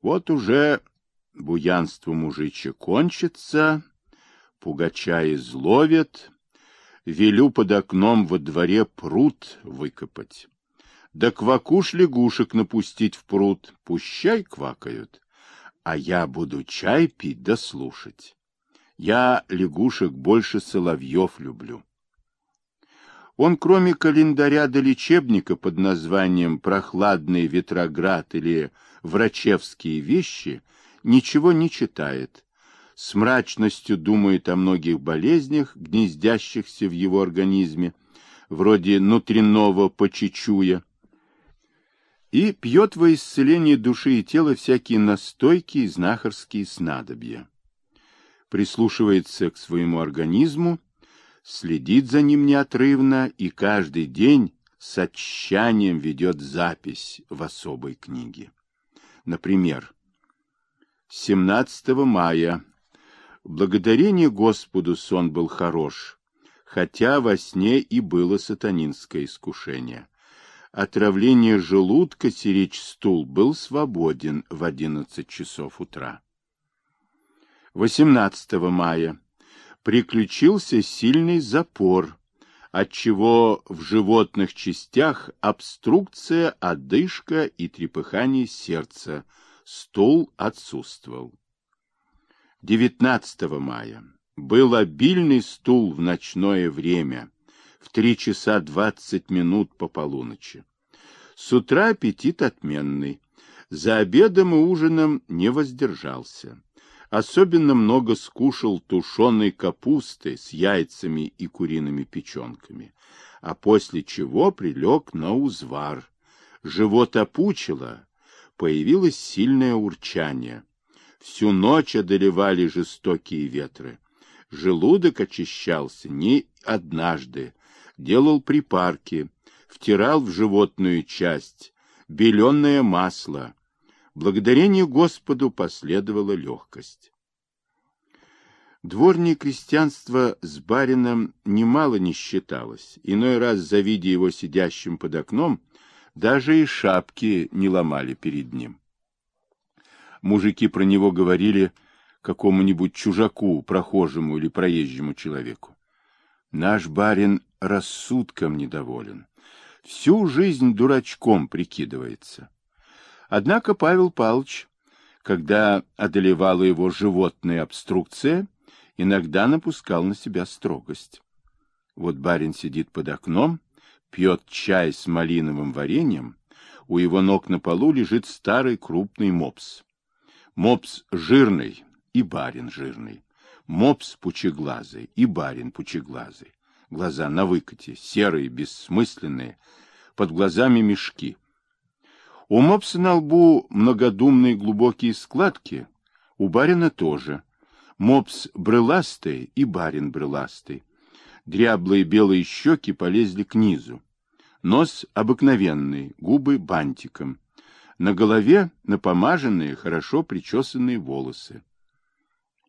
Вот уже буянство мужичье кончится, пугача изловят, велю под окном во дворе пруд выкопать. Да квакуш лягушек напустить в пруд, пущай квакают, а я буду чай пить да слушать. Я лягушек больше соловьев люблю. Он, кроме календаря до лечебника под названием «Прохладный ветроград» или «Врачевские вещи», ничего не читает. С мрачностью думает о многих болезнях, гнездящихся в его организме, вроде внутреннего почечуя, и пьет во исцеление души и тела всякие настойки и знахарские снадобья. Прислушивается к своему организму, следит за ним неотрывно и каждый день с отчаянием ведет запись в особой книге. Например, 17 мая. Благодарение Господу сон был хорош, хотя во сне и было сатанинское искушение. Отравление желудка сиречь стул был свободен в 11 часов утра. 18 мая приключился сильный запор, отчего в животных частях обструкция, одышка и трепыхание сердца. Стул отсутствовал. 19 мая был обильный стул в ночное время, в 3 часа 20 минут по полуночи. С утра аппетит отменный. За обедом и ужином не воздержался особенно много скушал тушеной капусты с яйцами и куриными печенками, а после чего прилег на узвар. Живот опучило, появилось сильное урчание. Всю ночь одолевали жестокие ветры. Желудок очищался не однажды, делал припарки, втирал в животную часть, беленое масло, Благодарению Господу последовала легкость. Дворнее крестьянство с барином немало не считалось. Иной раз, завидя его сидящим под окном, даже и шапки не ломали перед ним. Мужики про него говорили какому-нибудь чужаку, прохожему или проезжему человеку. Наш барин рассудком недоволен. Всю жизнь дурачком прикидывается. Однако Павел Павлович, когда одолевала его животная обструкция, иногда напускал на себя строгость. Вот барин сидит под окном, пьет чай с малиновым вареньем, у его ног на полу лежит старый крупный мопс. Мопс жирный и барин жирный. Мопс пучеглазый и барин пучеглазый. Глаза на выкате, серые, бессмысленные, под глазами мешки — у мопса на лбу многодумные глубокие складки, у барина тоже. Мопс брыластый и барин брыластый. Дряблые белые щеки полезли к низу. Нос обыкновенный, губы бантиком. На голове напомаженные, хорошо причесанные волосы.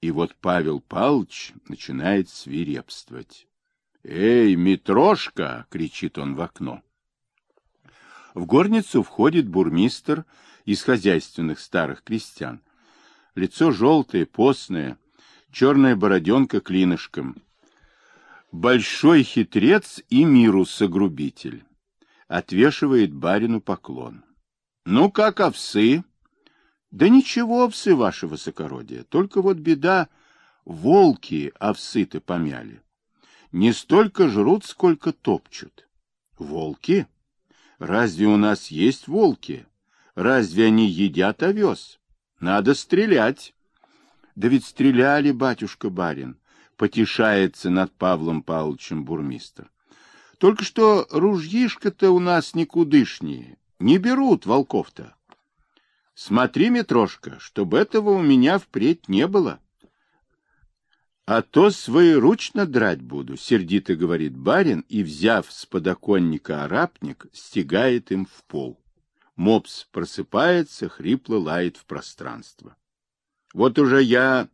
И вот Павел Павлович начинает свирепствовать. «Эй, Митрошка!» — кричит он в окно. В горницу входит бурмистр из хозяйственных старых крестьян. Лицо желтое, постное, черная бороденка клинышком. Большой хитрец и миру согрубитель. Отвешивает барину поклон. Ну, как овсы? Да ничего, овсы, ваше высокородие. Только вот беда, волки овсы-то помяли. Не столько жрут, сколько топчут. Волки? Разве у нас есть волки? Разве они едят овес? Надо стрелять. Да ведь стреляли, батюшка-барин, потешается над Павлом Павловичем бурмистр. Только что ружьишко-то у нас никудышнее, не берут волков-то. Смотри, Митрошка, чтобы этого у меня впредь не было. А то своеручно драть буду, — сердито говорит барин, и, взяв с подоконника арапник, стегает им в пол. Мопс просыпается, хрипло лает в пространство. — Вот уже я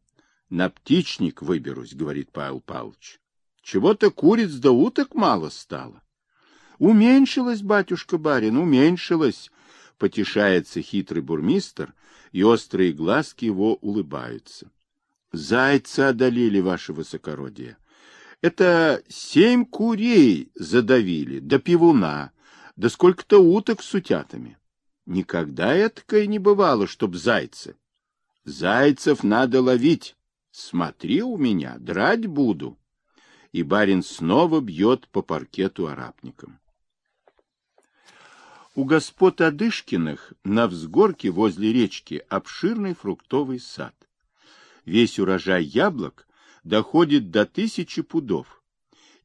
на птичник выберусь, — говорит Павел Павлович. — Чего-то куриц да уток мало стало. — Уменьшилось, батюшка барин, уменьшилось. потешается хитрый бурмистр, и острые глазки его улыбаются. Зайца одолели, ваше высокородие. Это семь курей задавили, до пивуна, да сколько-то уток с утятами. Никогда этакое не бывало, чтоб зайцы. Зайцев надо ловить. Смотри у меня, драть буду. И барин снова бьет по паркету арапником. У господ Адышкиных на взгорке возле речки обширный фруктовый сад. Весь урожай яблок доходит до тысячи пудов.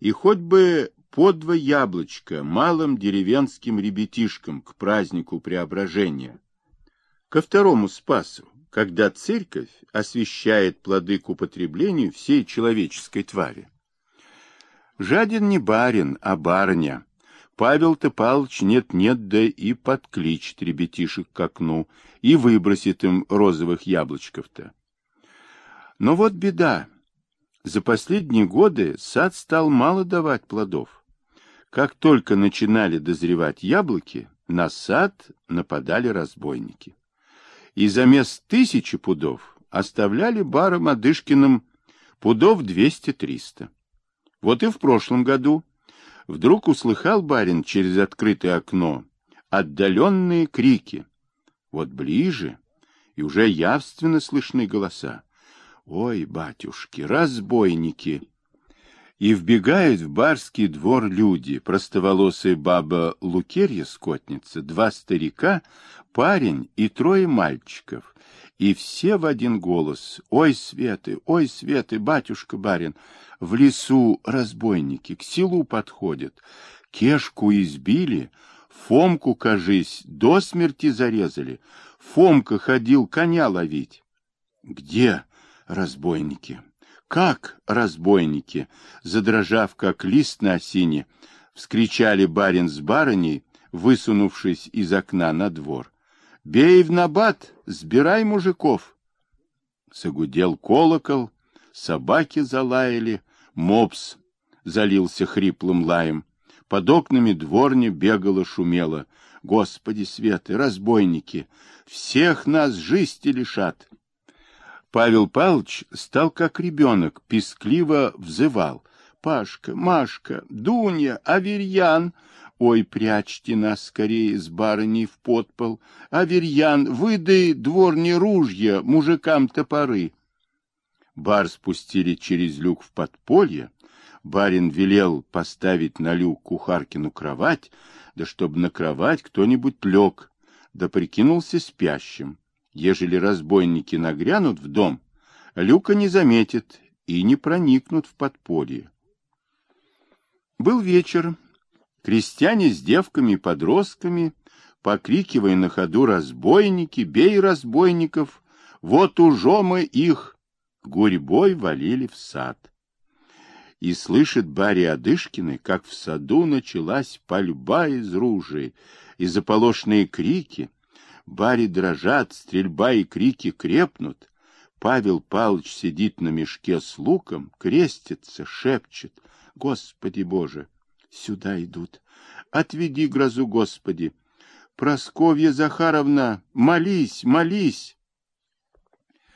И хоть бы по два яблочка малым деревенским ребятишкам к празднику Преображения. Ко второму Спасу, когда церковь освящает плоды к употреблению всей человеческой твари. Жаден не барин, а барыня. Павел-то Палыч нет-нет, да и подкличет ребятишек к окну, и выбросит им розовых яблочков-то. Но вот беда. За последние годы сад стал мало давать плодов. Как только начинали дозревать яблоки, на сад нападали разбойники. И за мест тысячи пудов оставляли барам Адышкиным пудов двести-триста. Вот и в прошлом году вдруг услыхал барин через открытое окно отдаленные крики. Вот ближе, и уже явственно слышны голоса. Ой, батюшки, разбойники! И вбегают в барский двор люди, простоволосая баба Лукерья скотница, два старика, парень и трое мальчиков. И все в один голос. Ой, Светы, ой, Светы, батюшка барин, в лесу разбойники, к селу подходят. Кешку избили, Фомку, кажись, до смерти зарезали. Фомка ходил коня ловить. Где? Разбойники. Как разбойники, задрожав как лист на осине, вскричали барин с барыней, высунувшись из окна на двор. Бей в набат, сбирай мужиков. Загудел колокол, собаки залаяли, мопс залился хриплым лаем. Под окнами дворня бегала, шумела. Господи светы, разбойники, всех нас жизни лишат. Павел Павлович стал как ребенок, пескливо взывал. «Пашка, Машка, Дуня, Аверьян!» Ой, прячьте нас скорее с барыней в подпол. Аверьян, выдай дворни ружья, мужикам топоры. Бар спустили через люк в подполье. Барин велел поставить на люк кухаркину кровать, да чтоб на кровать кто-нибудь лег, да прикинулся спящим. Ежели разбойники нагрянут в дом, Люка не заметит и не проникнут в подполье. Был вечер. Крестьяне с девками и подростками, покрикивая на ходу «Разбойники! Бей разбойников! Вот уже мы их!» гурьбой валили в сад. И слышит Барри Адышкины, как в саду началась пальба из ружей, и заполошные крики — Бари дрожат, стрельба и крики крепнут. Павел Павлович сидит на мешке с луком, крестится, шепчет. Господи Боже, сюда идут. Отведи грозу, Господи. Просковья Захаровна, молись, молись.